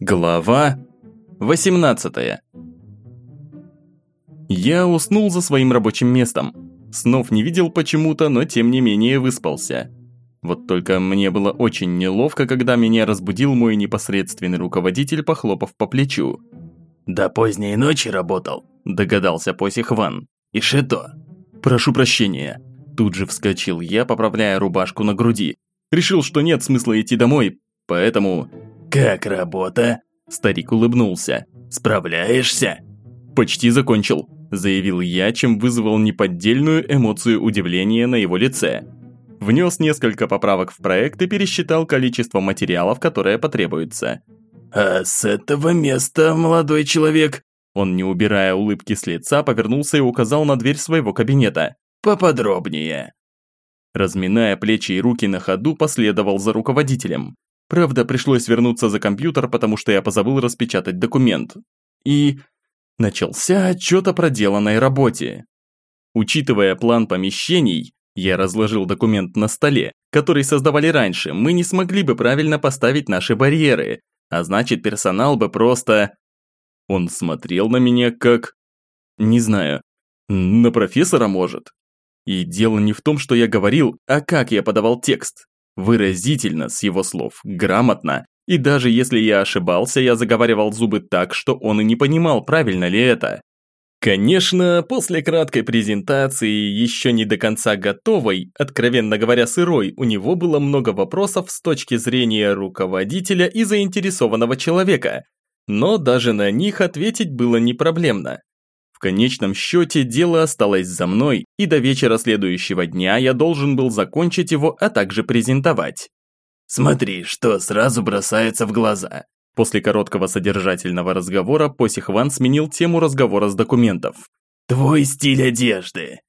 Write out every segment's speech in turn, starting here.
Глава 18 Я уснул за своим рабочим местом. Снов не видел почему-то, но тем не менее выспался. Вот только мне было очень неловко, когда меня разбудил мой непосредственный руководитель, похлопав по плечу. «До поздней ночи работал», – догадался Посих Ван. «И что?» «Прошу прощения». Тут же вскочил я, поправляя рубашку на груди. Решил, что нет смысла идти домой, поэтому... «Как работа?» Старик улыбнулся. «Справляешься?» «Почти закончил», – заявил я, чем вызвал неподдельную эмоцию удивления на его лице. Внес несколько поправок в проект и пересчитал количество материалов, которое потребуется. «А с этого места, молодой человек...» Он, не убирая улыбки с лица, повернулся и указал на дверь своего кабинета. «Поподробнее». Разминая плечи и руки на ходу, последовал за руководителем. Правда, пришлось вернуться за компьютер, потому что я позабыл распечатать документ. И... Начался отчет о проделанной работе. Учитывая план помещений, я разложил документ на столе, который создавали раньше, мы не смогли бы правильно поставить наши барьеры, а значит персонал бы просто... Он смотрел на меня как... Не знаю, на профессора может. И дело не в том, что я говорил, а как я подавал текст. Выразительно, с его слов, грамотно. И даже если я ошибался, я заговаривал зубы так, что он и не понимал, правильно ли это. Конечно, после краткой презентации, еще не до конца готовой, откровенно говоря сырой, у него было много вопросов с точки зрения руководителя и заинтересованного человека. Но даже на них ответить было не проблемно конечном счете дело осталось за мной, и до вечера следующего дня я должен был закончить его, а также презентовать. «Смотри, что сразу бросается в глаза». После короткого содержательного разговора Посихван сменил тему разговора с документов. «Твой стиль одежды».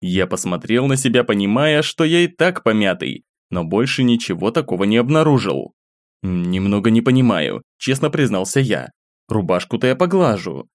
Я посмотрел на себя, понимая, что я и так помятый, но больше ничего такого не обнаружил. «Немного не понимаю», честно признался я. «Рубашку-то я поглажу,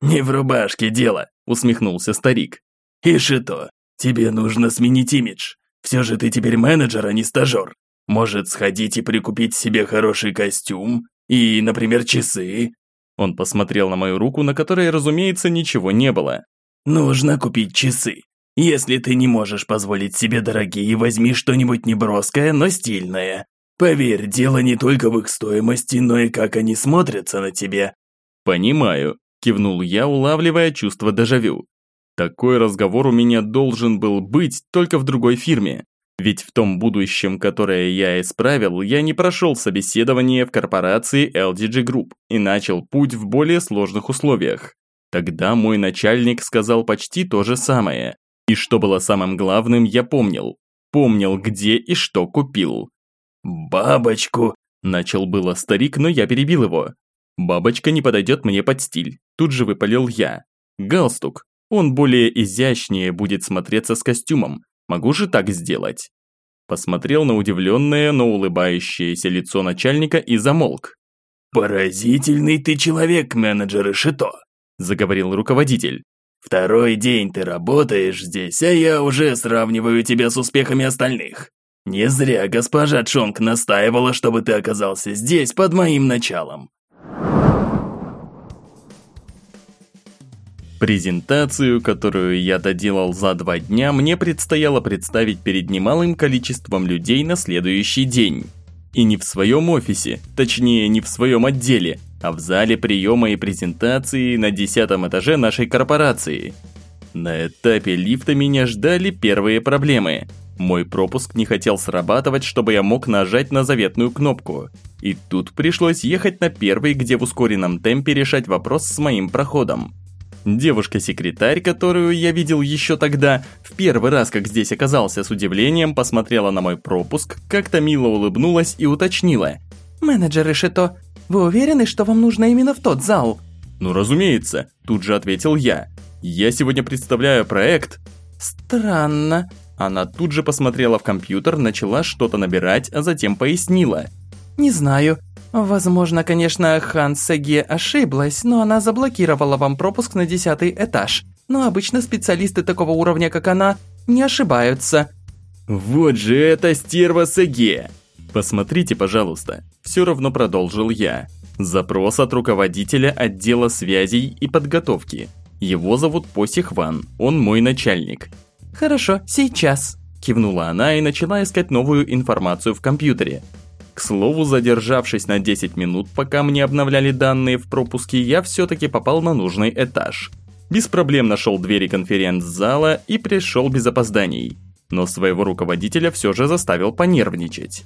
«Не в рубашке дело», – усмехнулся старик. «И что, тебе нужно сменить имидж. Все же ты теперь менеджер, а не стажер. Может, сходить и прикупить себе хороший костюм? И, например, часы?» Он посмотрел на мою руку, на которой, разумеется, ничего не было. «Нужно купить часы. Если ты не можешь позволить себе дорогие, возьми что-нибудь неброское, но стильное. Поверь, дело не только в их стоимости, но и как они смотрятся на тебе». «Понимаю», Кивнул я, улавливая чувство дежавю. Такой разговор у меня должен был быть только в другой фирме. Ведь в том будущем, которое я исправил, я не прошел собеседование в корпорации LDG Group и начал путь в более сложных условиях. Тогда мой начальник сказал почти то же самое. И что было самым главным, я помнил. Помнил, где и что купил. «Бабочку!» – начал было старик, но я перебил его. Бабочка не подойдет мне под стиль. Тут же выпалил я. Галстук. Он более изящнее будет смотреться с костюмом. Могу же так сделать. Посмотрел на удивленное, но улыбающееся лицо начальника и замолк. «Поразительный ты человек, менеджер Ишито», – заговорил руководитель. «Второй день ты работаешь здесь, а я уже сравниваю тебя с успехами остальных. Не зря госпожа Чонг настаивала, чтобы ты оказался здесь под моим началом. Презентацию, которую я доделал за два дня, мне предстояло представить перед немалым количеством людей на следующий день. И не в своем офисе, точнее не в своем отделе, а в зале приема и презентации на десятом этаже нашей корпорации. На этапе лифта меня ждали первые проблемы. Мой пропуск не хотел срабатывать, чтобы я мог нажать на заветную кнопку. И тут пришлось ехать на первый, где в ускоренном темпе решать вопрос с моим проходом. Девушка-секретарь, которую я видел еще тогда, в первый раз, как здесь оказался, с удивлением посмотрела на мой пропуск, как-то мило улыбнулась и уточнила. «Менеджер Ишито, вы уверены, что вам нужно именно в тот зал?» «Ну, разумеется», тут же ответил я. «Я сегодня представляю проект...» «Странно». Она тут же посмотрела в компьютер, начала что-то набирать, а затем пояснила. «Не знаю, Возможно, конечно, Хан Сеге ошиблась, но она заблокировала вам пропуск на десятый этаж. Но обычно специалисты такого уровня, как она, не ошибаются. Вот же это стерва Сеге! Посмотрите, пожалуйста. все равно продолжил я. Запрос от руководителя отдела связей и подготовки. Его зовут Посих Ван, он мой начальник. «Хорошо, сейчас», – кивнула она и начала искать новую информацию в компьютере. К слову, задержавшись на 10 минут, пока мне обновляли данные в пропуске, я все-таки попал на нужный этаж. Без проблем нашел двери конференц-зала и пришел без опозданий. Но своего руководителя все же заставил понервничать.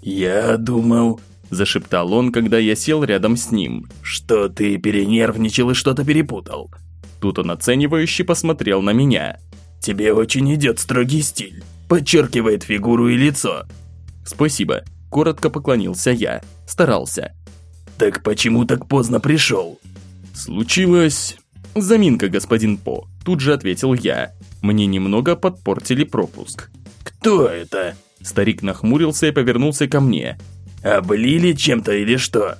«Я думал...» – зашептал он, когда я сел рядом с ним. «Что ты перенервничал и что-то перепутал?» Тут он оценивающе посмотрел на меня. «Тебе очень идет строгий стиль. Подчеркивает фигуру и лицо». «Спасибо», – коротко поклонился я. Старался. «Так почему так поздно пришел?» «Случилось...» «Заминка, господин По», – тут же ответил я. Мне немного подпортили пропуск. «Кто это?» Старик нахмурился и повернулся ко мне. «Облили чем-то или что?»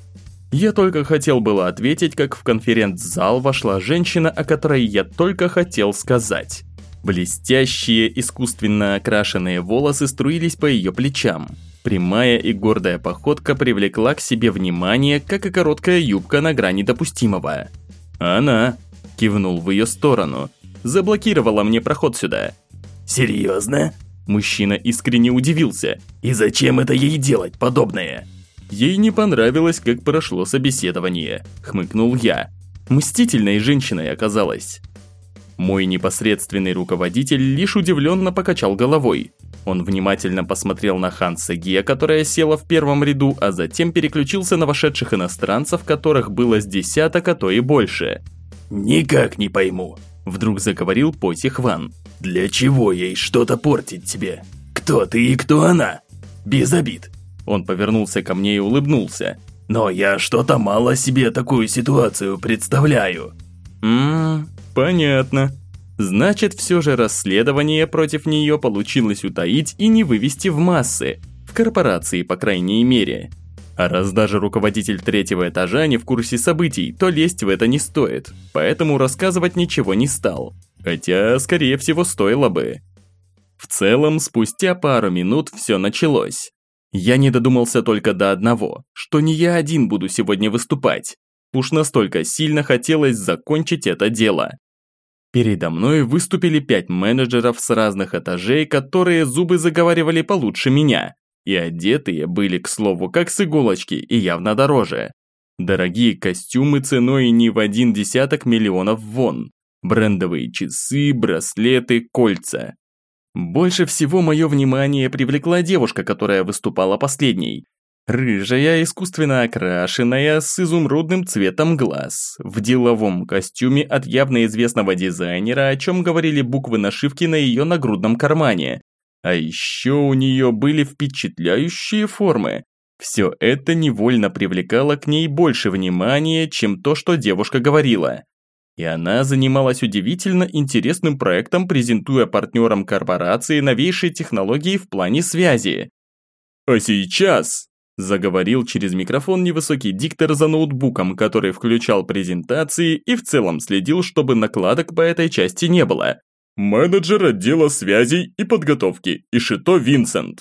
Я только хотел было ответить, как в конференц-зал вошла женщина, о которой я только хотел сказать. Блестящие, искусственно окрашенные волосы струились по ее плечам. Прямая и гордая походка привлекла к себе внимание, как и короткая юбка на грани допустимого. «Она!» – кивнул в ее сторону. «Заблокировала мне проход сюда». «Серьезно?» Мужчина искренне удивился. «И зачем это ей делать подобное?» Ей не понравилось, как прошло собеседование, хмыкнул я. Мстительной женщиной оказалась. Мой непосредственный руководитель лишь удивленно покачал головой. Он внимательно посмотрел на Ханса Гия, которая села в первом ряду, а затем переключился на вошедших иностранцев, которых было с десяток, а то и больше. «Никак не пойму», – вдруг заговорил Посих Ван. «Для чего ей что-то портить тебе? Кто ты и кто она? Без обид, он повернулся ко мне и улыбнулся. «Но я что-то мало себе такую ситуацию представляю». «Ммм, понятно. Значит, все же расследование против нее получилось утаить и не вывести в массы. В корпорации, по крайней мере. А раз даже руководитель третьего этажа не в курсе событий, то лезть в это не стоит. Поэтому рассказывать ничего не стал. Хотя, скорее всего, стоило бы. В целом, спустя пару минут все началось. Я не додумался только до одного, что не я один буду сегодня выступать. Уж настолько сильно хотелось закончить это дело. Передо мной выступили пять менеджеров с разных этажей, которые зубы заговаривали получше меня. И одетые были, к слову, как с иголочки и явно дороже. Дорогие костюмы ценой не в один десяток миллионов вон. Брендовые часы, браслеты, кольца. Больше всего мое внимание привлекла девушка, которая выступала последней. Рыжая, искусственно окрашенная, с изумрудным цветом глаз, в деловом костюме от явно известного дизайнера, о чем говорили буквы нашивки на ее нагрудном кармане. А еще у нее были впечатляющие формы. Все это невольно привлекало к ней больше внимания, чем то, что девушка говорила. И она занималась удивительно интересным проектом, презентуя партнерам корпорации новейшие технологии в плане связи. «А сейчас», – заговорил через микрофон невысокий диктор за ноутбуком, который включал презентации и в целом следил, чтобы накладок по этой части не было. «Менеджер отдела связей и подготовки Ишито Винсент».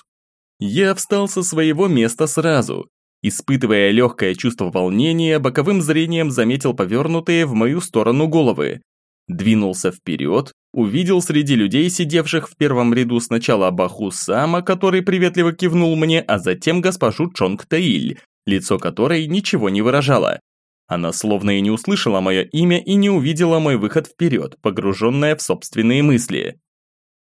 Я встал со своего места сразу, Испытывая легкое чувство волнения, боковым зрением заметил повернутые в мою сторону головы. Двинулся вперед, увидел среди людей, сидевших в первом ряду сначала Баху Сама, который приветливо кивнул мне, а затем госпожу Чонг Таиль, лицо которой ничего не выражало. Она словно и не услышала мое имя и не увидела мой выход вперед, погруженная в собственные мысли.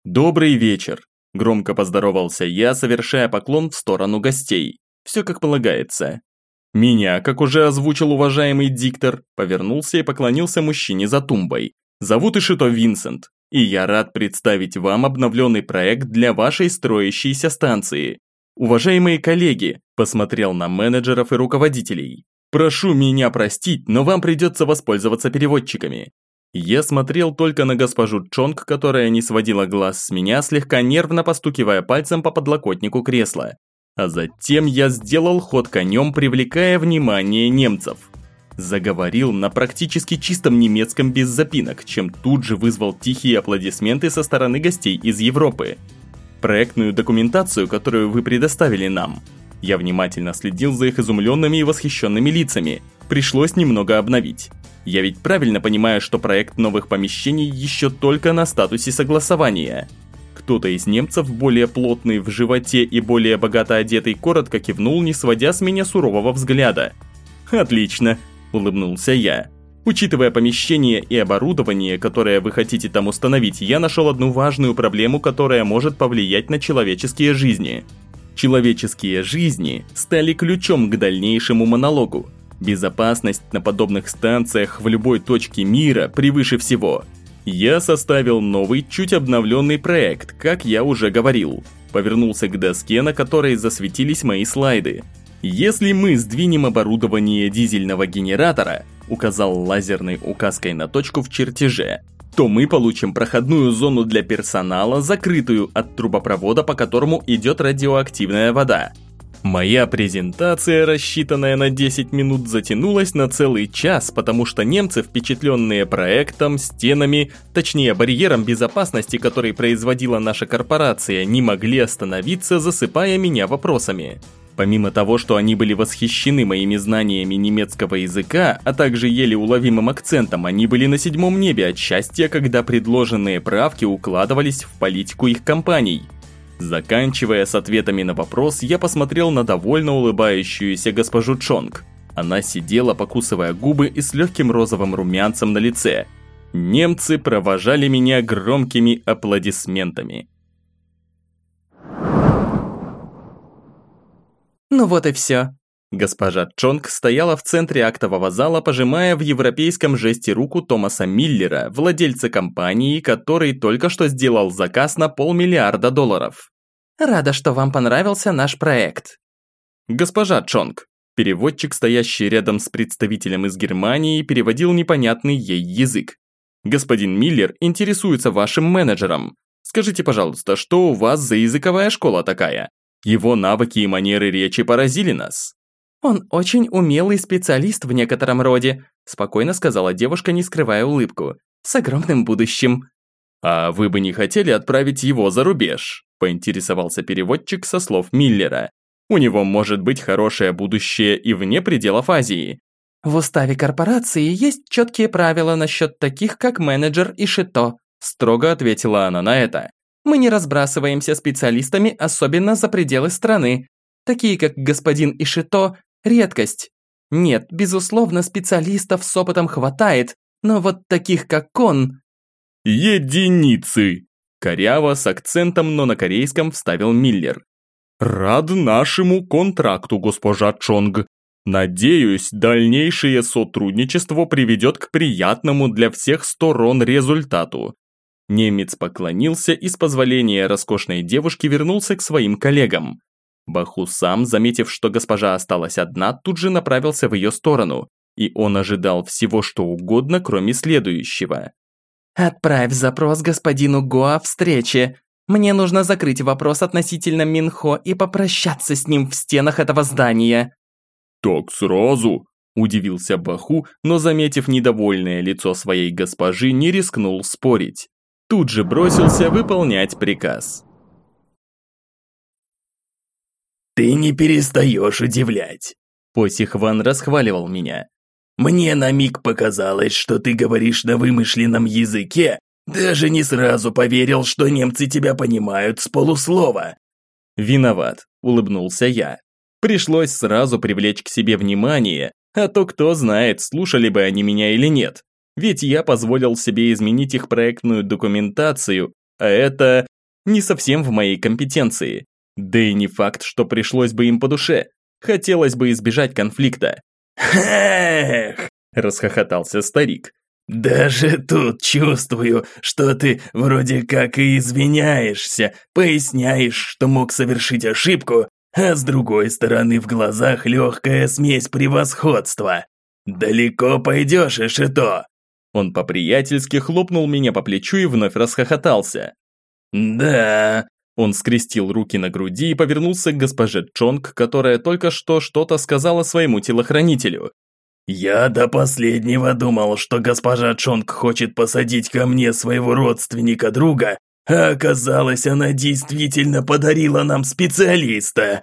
«Добрый вечер», – громко поздоровался я, совершая поклон в сторону гостей. Все как полагается. Меня, как уже озвучил уважаемый диктор, повернулся и поклонился мужчине за тумбой. Зовут Ишито Винсент, и я рад представить вам обновленный проект для вашей строящейся станции. Уважаемые коллеги, посмотрел на менеджеров и руководителей. Прошу меня простить, но вам придется воспользоваться переводчиками. Я смотрел только на госпожу Чонг, которая не сводила глаз с меня, слегка нервно постукивая пальцем по подлокотнику кресла. А затем я сделал ход конем, привлекая внимание немцев. Заговорил на практически чистом немецком без запинок, чем тут же вызвал тихие аплодисменты со стороны гостей из Европы. Проектную документацию, которую вы предоставили нам, Я внимательно следил за их изумленными и восхищенными лицами. Пришлось немного обновить. Я ведь правильно понимаю, что проект новых помещений еще только на статусе согласования. Кто-то из немцев, более плотный в животе и более богато одетый, коротко кивнул, не сводя с меня сурового взгляда. «Отлично», – улыбнулся я. Учитывая помещение и оборудование, которое вы хотите там установить, я нашел одну важную проблему, которая может повлиять на человеческие жизни. Человеческие жизни стали ключом к дальнейшему монологу. Безопасность на подобных станциях в любой точке мира превыше всего. Я составил новый, чуть обновленный проект, как я уже говорил. Повернулся к доске, на которой засветились мои слайды. Если мы сдвинем оборудование дизельного генератора, указал лазерной указкой на точку в чертеже, то мы получим проходную зону для персонала, закрытую от трубопровода, по которому идет радиоактивная вода. Моя презентация, рассчитанная на 10 минут, затянулась на целый час, потому что немцы, впечатленные проектом, стенами, точнее барьером безопасности, который производила наша корпорация, не могли остановиться, засыпая меня вопросами. Помимо того, что они были восхищены моими знаниями немецкого языка, а также еле уловимым акцентом, они были на седьмом небе от счастья, когда предложенные правки укладывались в политику их компаний – Заканчивая с ответами на вопрос, я посмотрел на довольно улыбающуюся госпожу Чонг. Она сидела, покусывая губы и с легким розовым румянцем на лице. Немцы провожали меня громкими аплодисментами. Ну вот и все. Госпожа Чонг стояла в центре актового зала, пожимая в европейском жесте руку Томаса Миллера, владельца компании, который только что сделал заказ на полмиллиарда долларов. «Рада, что вам понравился наш проект». «Госпожа Чонг», переводчик, стоящий рядом с представителем из Германии, переводил непонятный ей язык. «Господин Миллер интересуется вашим менеджером. Скажите, пожалуйста, что у вас за языковая школа такая? Его навыки и манеры речи поразили нас». «Он очень умелый специалист в некотором роде», спокойно сказала девушка, не скрывая улыбку. «С огромным будущим». «А вы бы не хотели отправить его за рубеж?» поинтересовался переводчик со слов Миллера. «У него может быть хорошее будущее и вне пределов Азии». «В уставе корпорации есть четкие правила насчет таких, как менеджер и шито», строго ответила она на это. «Мы не разбрасываемся специалистами, особенно за пределы страны. Такие, как господин Ишито, Редкость. Нет, безусловно, специалистов с опытом хватает, но вот таких, как он... Единицы! Коряво с акцентом, но на корейском вставил Миллер. Рад нашему контракту, госпожа Чонг. Надеюсь, дальнейшее сотрудничество приведет к приятному для всех сторон результату. Немец поклонился и с позволения роскошной девушки вернулся к своим коллегам. Баху сам, заметив, что госпожа осталась одна, тут же направился в ее сторону, и он ожидал всего что угодно, кроме следующего. «Отправь запрос господину Го о встрече. Мне нужно закрыть вопрос относительно Минхо и попрощаться с ним в стенах этого здания». «Так сразу?» – удивился Баху, но, заметив недовольное лицо своей госпожи, не рискнул спорить. Тут же бросился выполнять приказ. «Ты не перестаешь удивлять!» Посихван расхваливал меня. «Мне на миг показалось, что ты говоришь на вымышленном языке, даже не сразу поверил, что немцы тебя понимают с полуслова». «Виноват», – улыбнулся я. Пришлось сразу привлечь к себе внимание, а то кто знает, слушали бы они меня или нет. Ведь я позволил себе изменить их проектную документацию, а это не совсем в моей компетенции. Да и не факт, что пришлось бы им по душе. Хотелось бы избежать конфликта. «Эх!» – расхохотался старик. «Даже тут чувствую, что ты вроде как и извиняешься, поясняешь, что мог совершить ошибку, а с другой стороны в глазах легкая смесь превосходства. Далеко пойдешь, Эшито!» Он по-приятельски хлопнул меня по плечу и вновь расхохотался. «Да, он скрестил руки на груди и повернулся к госпоже Чонг, которая только что что-то сказала своему телохранителю. «Я до последнего думал, что госпожа Чонг хочет посадить ко мне своего родственника-друга, а оказалось, она действительно подарила нам специалиста.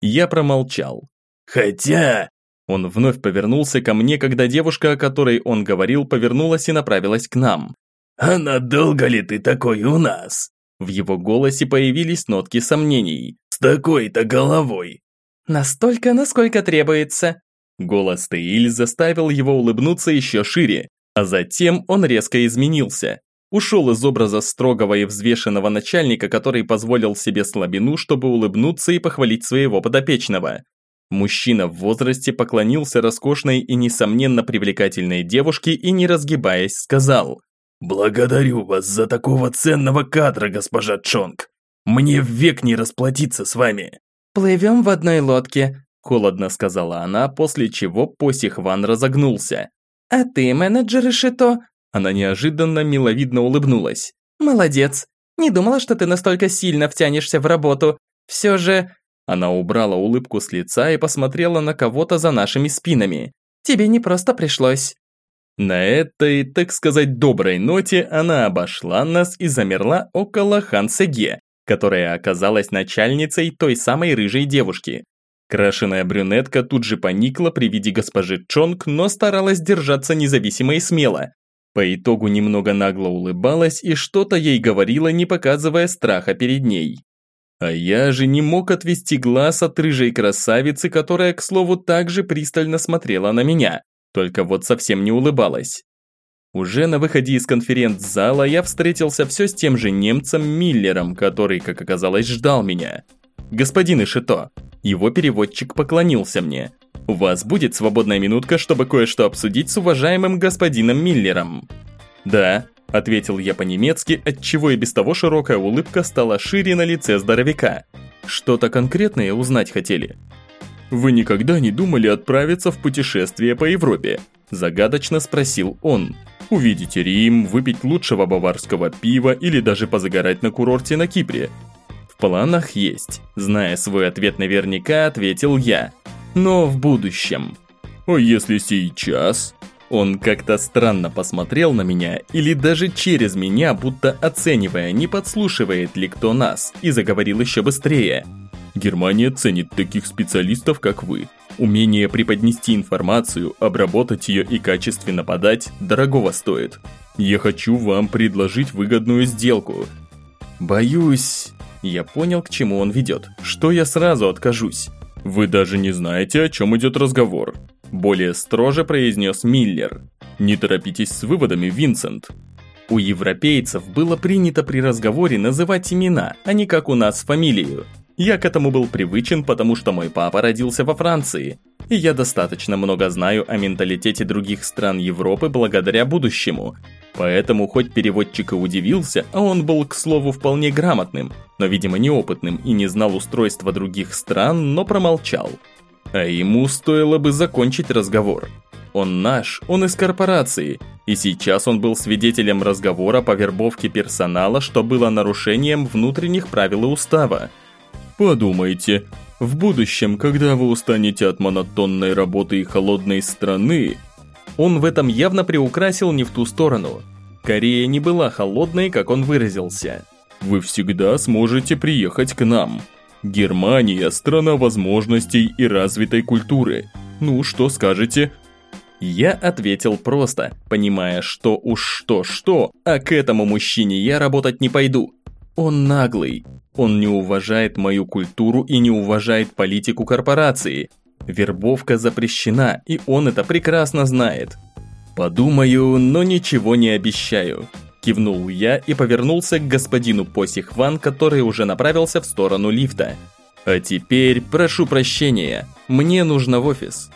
Я промолчал. «Хотя...» Он вновь повернулся ко мне, когда девушка, о которой он говорил, повернулась и направилась к нам. «А надолго ли ты такой у нас?» В его голосе появились нотки сомнений. «С такой-то головой!» «Настолько, насколько требуется!» Голос Теиль заставил его улыбнуться еще шире, а затем он резко изменился. Ушел из образа строгого и взвешенного начальника, который позволил себе слабину, чтобы улыбнуться и похвалить своего подопечного. Мужчина в возрасте поклонился роскошной и несомненно привлекательной девушке и, не разгибаясь, сказал «Благодарю вас за такого ценного кадра, госпожа Чонг. Мне век не расплатиться с вами». «Плывем в одной лодке», – холодно сказала она, после чего Посих Ван разогнулся. «А ты, менеджер Ишито?» Она неожиданно миловидно улыбнулась. «Молодец. Не думала, что ты настолько сильно втянешься в работу. Все же...» Она убрала улыбку с лица и посмотрела на кого-то за нашими спинами. «Тебе не просто пришлось». На этой, так сказать, доброй ноте она обошла нас и замерла около Хан Сеге, которая оказалась начальницей той самой рыжей девушки. Крашеная брюнетка тут же поникла при виде госпожи Чонг, но старалась держаться независимо и смело. По итогу немного нагло улыбалась и что-то ей говорила, не показывая страха перед ней. А я же не мог отвести глаз от рыжей красавицы, которая, к слову, также пристально смотрела на меня только вот совсем не улыбалась. Уже на выходе из конференц-зала я встретился все с тем же немцем Миллером, который, как оказалось, ждал меня. «Господин Ишито». Его переводчик поклонился мне. «У вас будет свободная минутка, чтобы кое-что обсудить с уважаемым господином Миллером?» «Да», – ответил я по-немецки, отчего и без того широкая улыбка стала шире на лице здоровяка. «Что-то конкретное узнать хотели?» «Вы никогда не думали отправиться в путешествие по Европе?» Загадочно спросил он. «Увидеть Рим, выпить лучшего баварского пива или даже позагорать на курорте на Кипре?» «В планах есть», зная свой ответ наверняка, ответил я. «Но в будущем». «А если сейчас?» Он как-то странно посмотрел на меня или даже через меня, будто оценивая, не подслушивает ли кто нас, и заговорил еще быстрее. Германия ценит таких специалистов, как вы. Умение преподнести информацию, обработать ее и качественно подать дорогого стоит. Я хочу вам предложить выгодную сделку. Боюсь... Я понял, к чему он ведет, что я сразу откажусь. Вы даже не знаете, о чем идет разговор. Более строже произнес Миллер. Не торопитесь с выводами, Винсент. У европейцев было принято при разговоре называть имена, а не как у нас фамилию. Я к этому был привычен, потому что мой папа родился во Франции, и я достаточно много знаю о менталитете других стран Европы благодаря будущему. Поэтому хоть переводчик и удивился, а он был, к слову, вполне грамотным, но, видимо, неопытным и не знал устройства других стран, но промолчал. А ему стоило бы закончить разговор. Он наш, он из корпорации, и сейчас он был свидетелем разговора по вербовке персонала, что было нарушением внутренних правил и устава. Подумайте, в будущем, когда вы устанете от монотонной работы и холодной страны... Он в этом явно приукрасил не в ту сторону. Корея не была холодной, как он выразился. Вы всегда сможете приехать к нам. Германия – страна возможностей и развитой культуры. Ну, что скажете? Я ответил просто, понимая, что уж что-что, а к этому мужчине я работать не пойду. Он наглый, он не уважает мою культуру и не уважает политику корпорации. Вербовка запрещена, и он это прекрасно знает. Подумаю, но ничего не обещаю. Кивнул я и повернулся к господину Посихван, который уже направился в сторону лифта. А теперь прошу прощения, мне нужно в офис.